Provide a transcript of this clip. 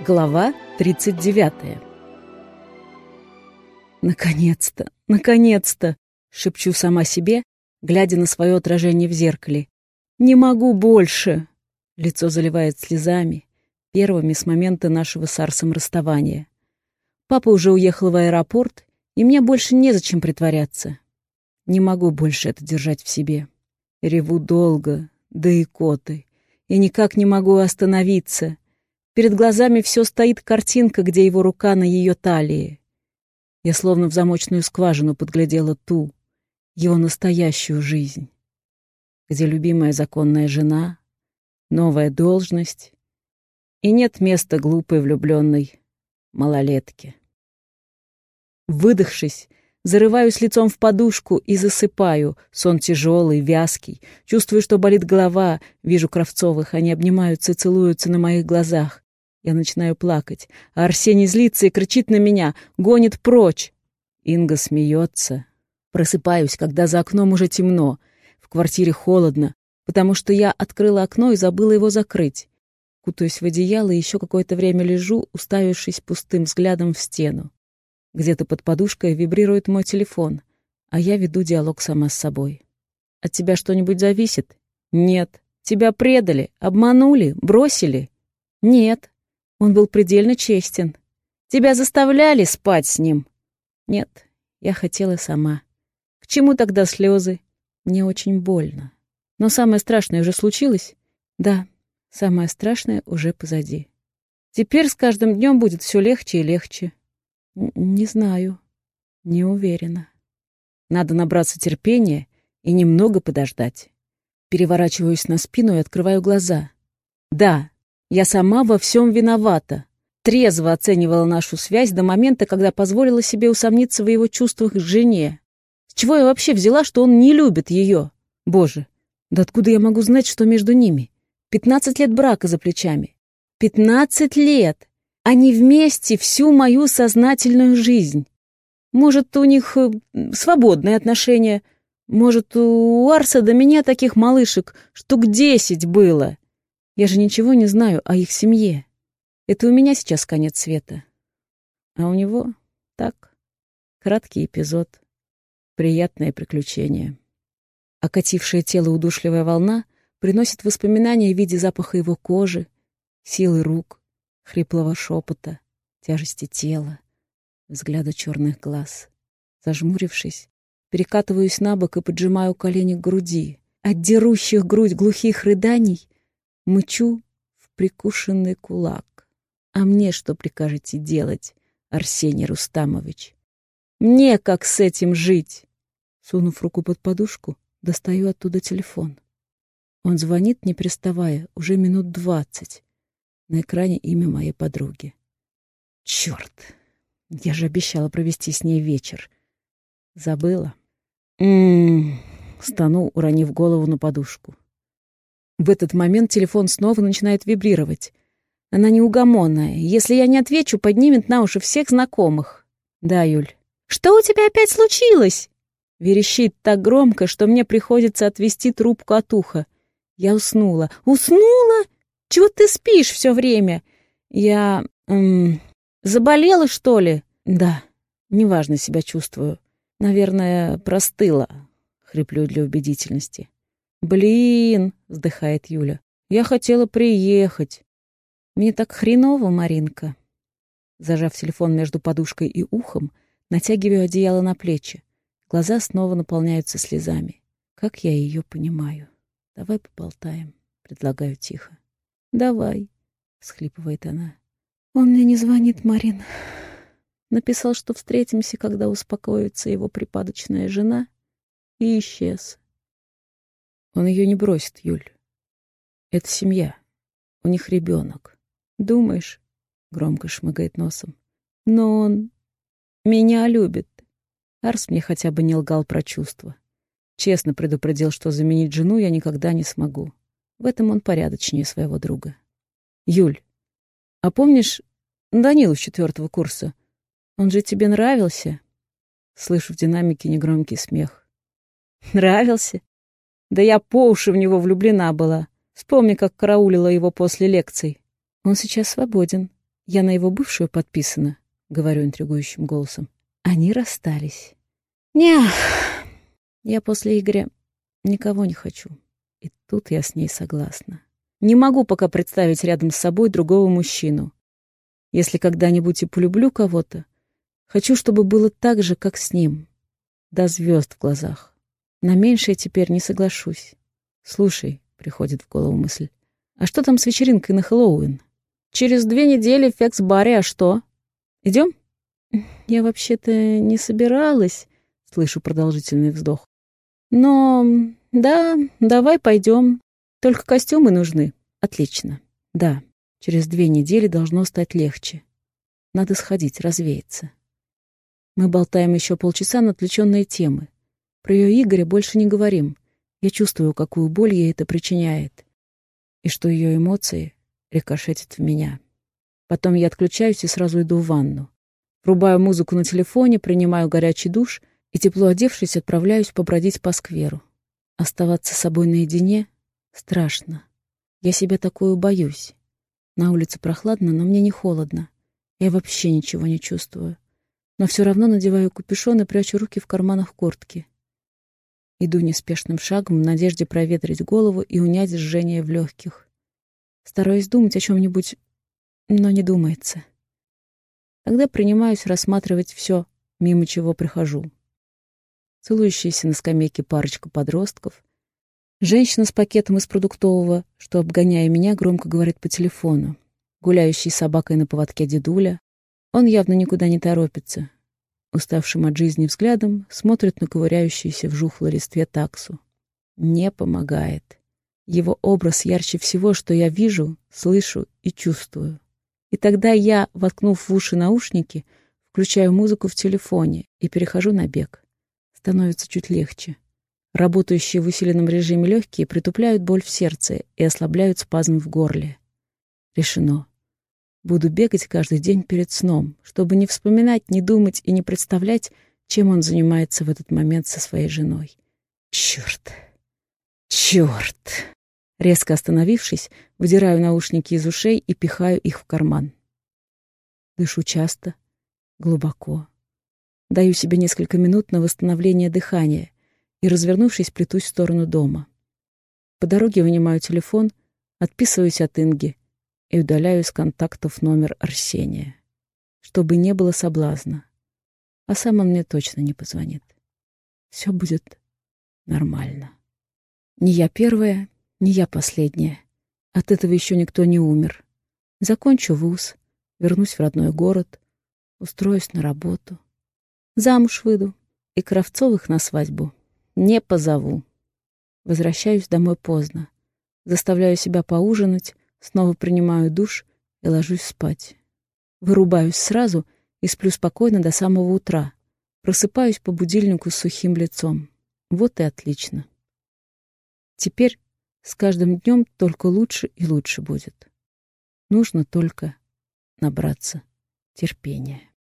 Глава 39 «Наконец-то! Наконец-то!» — шепчу сама себе, глядя на свое отражение в зеркале. «Не могу больше!» Лицо заливает слезами, первыми с момента нашего с Арсом расставания. Папа уже уехал в аэропорт, и мне больше незачем притворяться. Не могу больше это держать в себе. Реву долго, да и коты, и никак не могу остановиться — Перед глазами все стоит картинка, где его рука на ее талии. Я словно в замочную скважину подглядела ту, его настоящую жизнь, где любимая законная жена, новая должность, и нет места глупой влюбленной малолетке. Выдохшись, Зарываюсь лицом в подушку и засыпаю. Сон тяжелый, вязкий. Чувствую, что болит голова. Вижу Кравцовых, они обнимаются и целуются на моих глазах. Я начинаю плакать, а Арсений злится и кричит на меня, гонит прочь. Инга смеется. Просыпаюсь, когда за окном уже темно. В квартире холодно, потому что я открыла окно и забыла его закрыть. Кутаюсь в одеяло и еще какое-то время лежу, уставившись пустым взглядом в стену. Где-то под подушкой вибрирует мой телефон, а я веду диалог сама с собой. От тебя что-нибудь зависит? Нет. Тебя предали, обманули, бросили? Нет. Он был предельно честен. Тебя заставляли спать с ним? Нет, я хотела сама. К чему тогда слезы? Мне очень больно. Но самое страшное уже случилось? Да, самое страшное уже позади. Теперь с каждым днем будет все легче и легче. Не знаю, не уверена. Надо набраться терпения и немного подождать. Переворачиваюсь на спину и открываю глаза. Да, я сама во всем виновата. Трезво оценивала нашу связь до момента, когда позволила себе усомниться в его чувствах к жене. С чего я вообще взяла, что он не любит ее? Боже, да откуда я могу знать, что между ними? Пятнадцать лет брака за плечами. Пятнадцать лет! Они вместе всю мою сознательную жизнь. Может, у них э, свободные отношения. Может, у Арса до меня таких малышек штук десять было. Я же ничего не знаю о их семье. Это у меня сейчас конец света. А у него так, краткий эпизод, приятное приключение. Окатившее тело удушливая волна приносит воспоминания в виде запаха его кожи, силы рук, хриплого шепота, тяжести тела, взгляда черных глаз. Зажмурившись, перекатываюсь на бок и поджимаю колени к груди. От дерущих грудь глухих рыданий Мычу в прикушенный кулак. А мне что прикажете делать, Арсений Рустамович? Мне как с этим жить? Сунув руку под подушку, достаю оттуда телефон. Он звонит, не приставая, уже минут двадцать. На экране имя моей подруги. Черт! Я же обещала провести с ней вечер. Забыла. М-м-м, стану, уронив голову на подушку. В этот момент телефон снова начинает вибрировать. Она неугомонная. Если я не отвечу, поднимет на уши всех знакомых. Да, Юль. Что у тебя опять случилось? Верещит так громко, что мне приходится отвести трубку от уха. Я уснула. Уснула? Чего ты спишь все время? Я... Эм, заболела, что ли? Да, неважно себя чувствую. Наверное, простыла. Хриплю для убедительности. «Блин!» — вздыхает Юля. «Я хотела приехать. Мне так хреново, Маринка». Зажав телефон между подушкой и ухом, натягиваю одеяло на плечи. Глаза снова наполняются слезами. Как я ее понимаю. «Давай поболтаем», — предлагаю тихо. «Давай», — схлипывает она. «Он мне не звонит, Марин. Написал, что встретимся, когда успокоится его припадочная жена, и исчез. Он ее не бросит, Юль. Это семья. У них ребенок. Думаешь? Громко шмыгает носом. Но он меня любит. Арс мне хотя бы не лгал про чувства. Честно предупредил, что заменить жену я никогда не смогу. В этом он порядочнее своего друга. Юль, а помнишь Данилу с четвертого курса? Он же тебе нравился? Слышу в динамике негромкий смех. Нравился? Да я по уши в него влюблена была. Вспомни, как караулила его после лекций. Он сейчас свободен. Я на его бывшую подписана, говорю интригующим голосом. Они расстались. Нях, я после Игоря никого не хочу. И тут я с ней согласна. Не могу пока представить рядом с собой другого мужчину. Если когда-нибудь и полюблю кого-то, хочу, чтобы было так же, как с ним. До звезд в глазах. На меньшее теперь не соглашусь. Слушай, приходит в голову мысль, а что там с вечеринкой на Хэллоуин? Через две недели в Фекс-баре, а что? Идем? Я вообще-то не собиралась, слышу продолжительный вздох. Но да, давай пойдем. Только костюмы нужны. Отлично. Да, через две недели должно стать легче. Надо сходить, развеяться. Мы болтаем еще полчаса на отвлеченные темы. Про ее Игоря больше не говорим. Я чувствую, какую боль ей это причиняет. И что ее эмоции рикошетят в меня. Потом я отключаюсь и сразу иду в ванну. Врубаю музыку на телефоне, принимаю горячий душ и, тепло одевшись, отправляюсь побродить по скверу. Оставаться с собой наедине страшно. Я себя такую боюсь. На улице прохладно, но мне не холодно. Я вообще ничего не чувствую. Но все равно надеваю капюшон и прячу руки в карманах куртки. Иду неспешным шагом в надежде проветрить голову и унять жжение в легких. Стараюсь думать о чем-нибудь, но не думается. Тогда принимаюсь рассматривать все, мимо чего прихожу. Целующаяся на скамейке парочка подростков, женщина с пакетом из продуктового, что, обгоняя меня, громко говорит по телефону, гуляющий с собакой на поводке дедуля, он явно никуда не торопится. Уставшим от жизни взглядом смотрит на ковыряющуюся в жухлой листве таксу. Не помогает. Его образ ярче всего, что я вижу, слышу и чувствую. И тогда я, воткнув в уши наушники, включаю музыку в телефоне и перехожу на бег. Становится чуть легче. Работающие в усиленном режиме легкие притупляют боль в сердце и ослабляют спазм в горле. Решено. Буду бегать каждый день перед сном, чтобы не вспоминать, не думать и не представлять, чем он занимается в этот момент со своей женой. Черт! Черт! Резко остановившись, выдираю наушники из ушей и пихаю их в карман. Дышу часто, глубоко. Даю себе несколько минут на восстановление дыхания и, развернувшись, плетусь в сторону дома. По дороге вынимаю телефон, отписываюсь от Инги и удаляю из контактов номер Арсения, чтобы не было соблазна. А сам он мне точно не позвонит. Все будет нормально. Не я первая, не я последняя. От этого еще никто не умер. Закончу вуз, вернусь в родной город, устроюсь на работу. Замуж выйду, и Кравцовых на свадьбу не позову. Возвращаюсь домой поздно. Заставляю себя поужинать, снова принимаю душ и ложусь спать. Вырубаюсь сразу и сплю спокойно до самого утра. Просыпаюсь по будильнику с сухим лицом. Вот и отлично. Теперь с каждым днем только лучше и лучше будет. Нужно только набраться терпения.